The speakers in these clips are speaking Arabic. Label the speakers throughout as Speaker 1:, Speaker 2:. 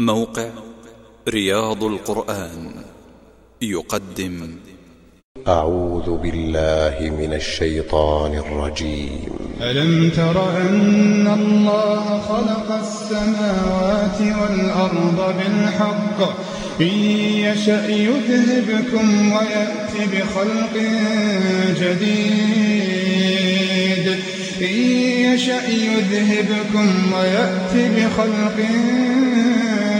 Speaker 1: موقع رياض القرآن يقدم.
Speaker 2: أعوذ بالله من الشيطان الرجيم.
Speaker 3: ألم تر أن الله خلق السماوات والأرض بالحق؟ إن يشأ يذهبكم ويأت بخلق جديد. إن يشأ يذهبكم ويأت بخلق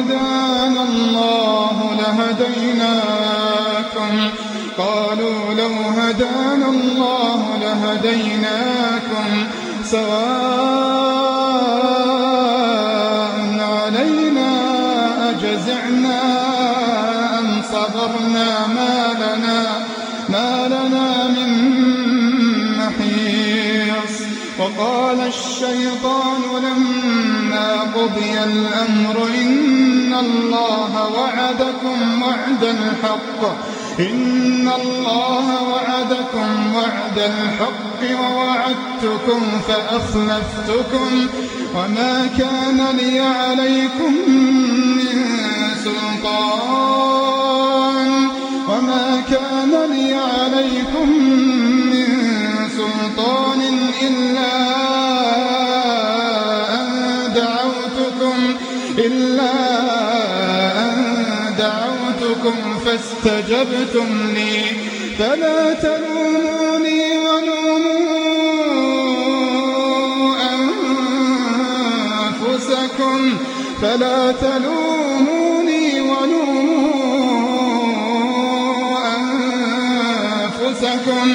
Speaker 3: هدانا الله لهديناكم. قالوا لو هدانا الله لهديناكم. سواء علينا أجزعنا أم صبرنا ما لنا ما لنا من محيص. وقال الشيطان لما قضي الأمر إن الله وعدكم وعد الحق. إن الله وعدكم وعد الحق ووعدتكم فأخلفتكم. وما كان لي عليكم من سلطان. وما كان لي عليكم إلا أن دعوتكم فاستجبتم لي فلا تلوموني ولوموا أنفسكم فلا تلوموني ولوموا أنفسكم.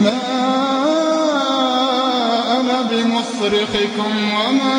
Speaker 3: ما أنا بمصرخكم وما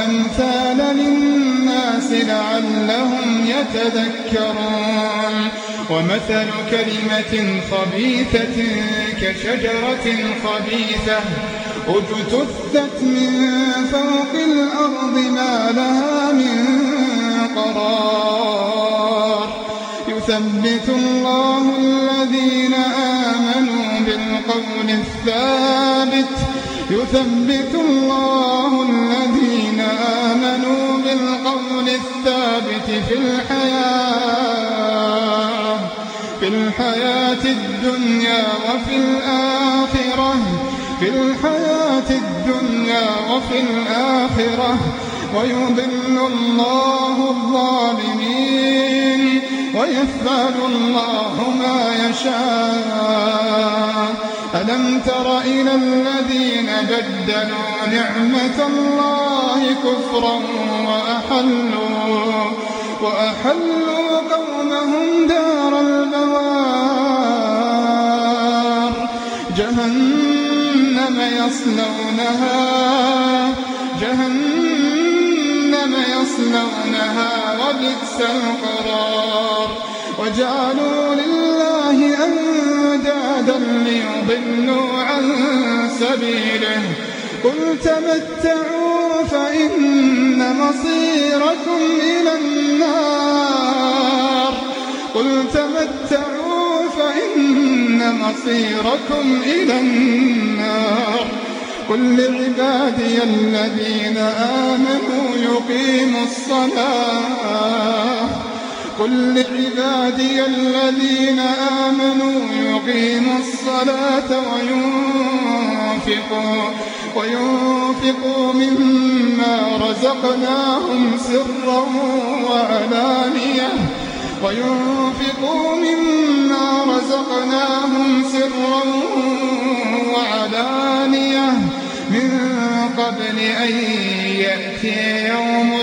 Speaker 3: الأمثال للناس لعلهم يتذكرون. ومثل كلمة خبيثة كشجرة خبيثة اجتثت من فوق الأرض ما لها من قرار. يثبت الله الذين آمنوا بالقول الثابت يثبت الله الذين آمنوا بالقول الثابت في الحياة في الحياة الدنيا وفي الآخرة في الحياة الدنيا وفي الآخرة ويضل الله الظالمين ويفعل الله ما يشاء. ألم تر إلى الذين بدلوا نعمة الله كفرا وأحلوا وأحلوا قومهم دار البوار. جهنم يصلونها جهنم يصلونها وبئس القرار وجعلوا لله أندادا ليضلوا عن سبيله. قل تمتعوا فإن مصيركم إلى النار. قل تمتعوا فإن مصيركم إلى النار. قل لعبادي الذين آمنوا يقيموا الصلاة. قل لعبادي الذين آمنوا يقيموا الصلاة وينفقوا وينفقوا مما رزقناهم سرا وعلانية. وينفقوا مما رزقناهم سرا وعلانية. من قبل أن يأتي يوم